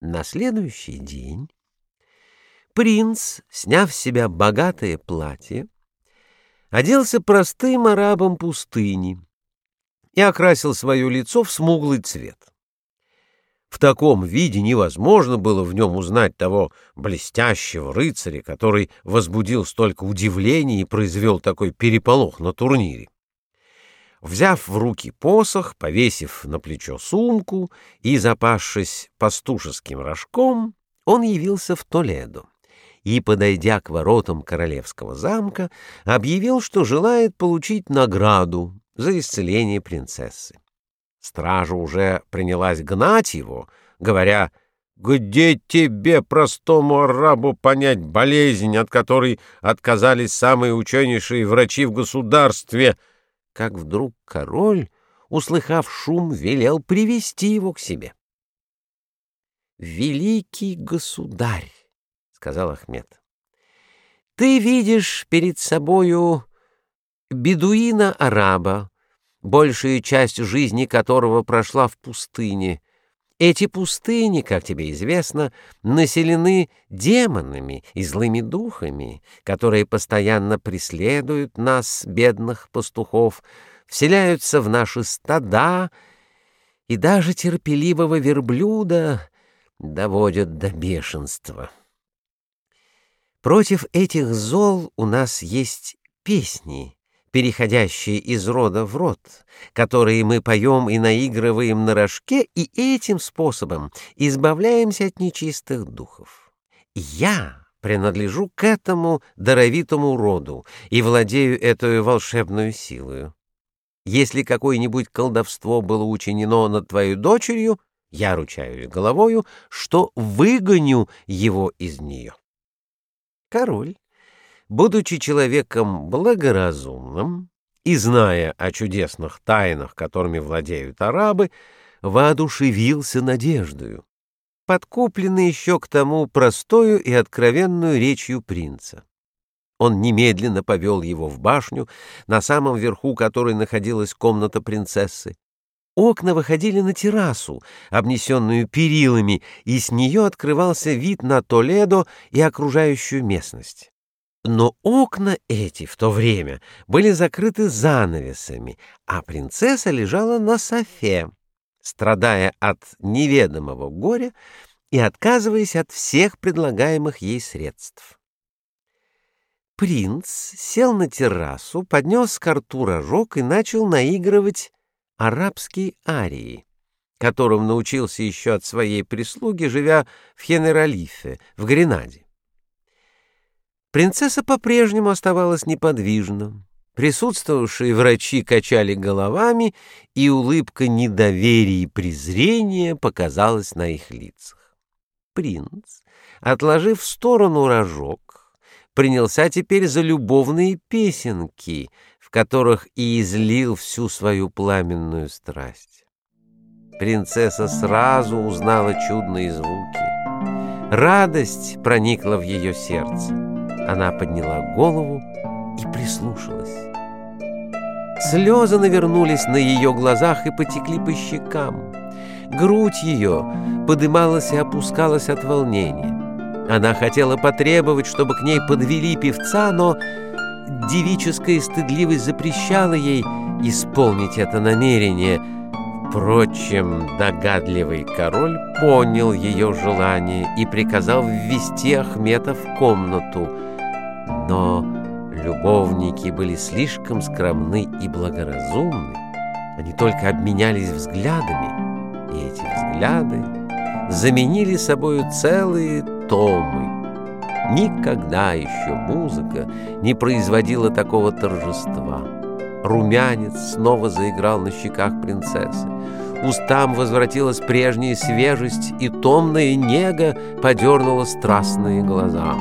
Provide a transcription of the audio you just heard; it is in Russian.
На следующий день принц, сняв с себя богатое платье, оделся простым арабом пустыни и окрасил свое лицо в смуглый цвет. В таком виде невозможно было в нем узнать того блестящего рыцаря, который возбудил столько удивлений и произвел такой переполох на турнире. Взяв в руки посох, повесив на плечо сумку и запасшись пастушеским рожком, он явился в Толедо и, подойдя к воротам королевского замка, объявил, что желает получить награду за исцеление принцессы. Стража уже принялась гнать его, говоря, «Где тебе, простому арабу, понять болезнь, от которой отказались самые ученейшие врачи в государстве?» Как вдруг король, услыхав шум, велел привести его к себе. «Великий государь!» — сказал Ахмед. «Ты видишь перед собою бедуина-араба, большая часть жизни которого прошла в пустыне. Эти пустыни, как тебе известно, населены демонами и злыми духами, которые постоянно преследуют нас, бедных пастухов, вселяются в наши стада и даже терпеливого верблюда доводят до бешенства. Против этих зол у нас есть песни — переходящие из рода в род, которые мы поем и наигрываем на рожке, и этим способом избавляемся от нечистых духов. Я принадлежу к этому даровитому роду и владею этой волшебной силой. Если какое-нибудь колдовство было учинено над твоей дочерью, я ручаюсь головою, что выгоню его из нее. Король будучи человеком благоразумным и зная о чудесных тайнах, которыми владеют арабы, воодушевился надеждою, подкупленный еще к тому простою и откровенную речью принца. Он немедленно повел его в башню, на самом верху которой находилась комната принцессы. Окна выходили на террасу, обнесенную перилами, и с нее открывался вид на Толедо и окружающую местность. Но окна эти в то время были закрыты занавесами, а принцесса лежала на софе, страдая от неведомого горя и отказываясь от всех предлагаемых ей средств. Принц сел на террасу, поднес к рту рожок и начал наигрывать арабские арии, которым научился еще от своей прислуги, живя в Хенералифе, в Гренаде. Принцесса по-прежнему оставалась неподвижна. Присутствовавшие врачи качали головами, и улыбка недоверия и презрения показалась на их лицах. Принц, отложив в сторону рожок, принялся теперь за любовные песенки, в которых и излил всю свою пламенную страсть. Принцесса сразу узнала чудные звуки. Радость проникла в ее сердце. Она подняла голову и прислушалась. Слезы навернулись на ее глазах и потекли по щекам. Грудь ее подымалась и опускалась от волнения. Она хотела потребовать, чтобы к ней подвели певца, но девическая стыдливость запрещала ей исполнить это намерение. Впрочем, догадливый король понял ее желание и приказал ввести Ахмета в комнату — но любовники были слишком скромны и благоразумны. Они только обменялись взглядами, и эти взгляды заменили собою целые томы. Никогда еще музыка не производила такого торжества. Румянец снова заиграл на щеках принцессы. Устам возвратилась прежняя свежесть, и томная нега подернула страстные глаза.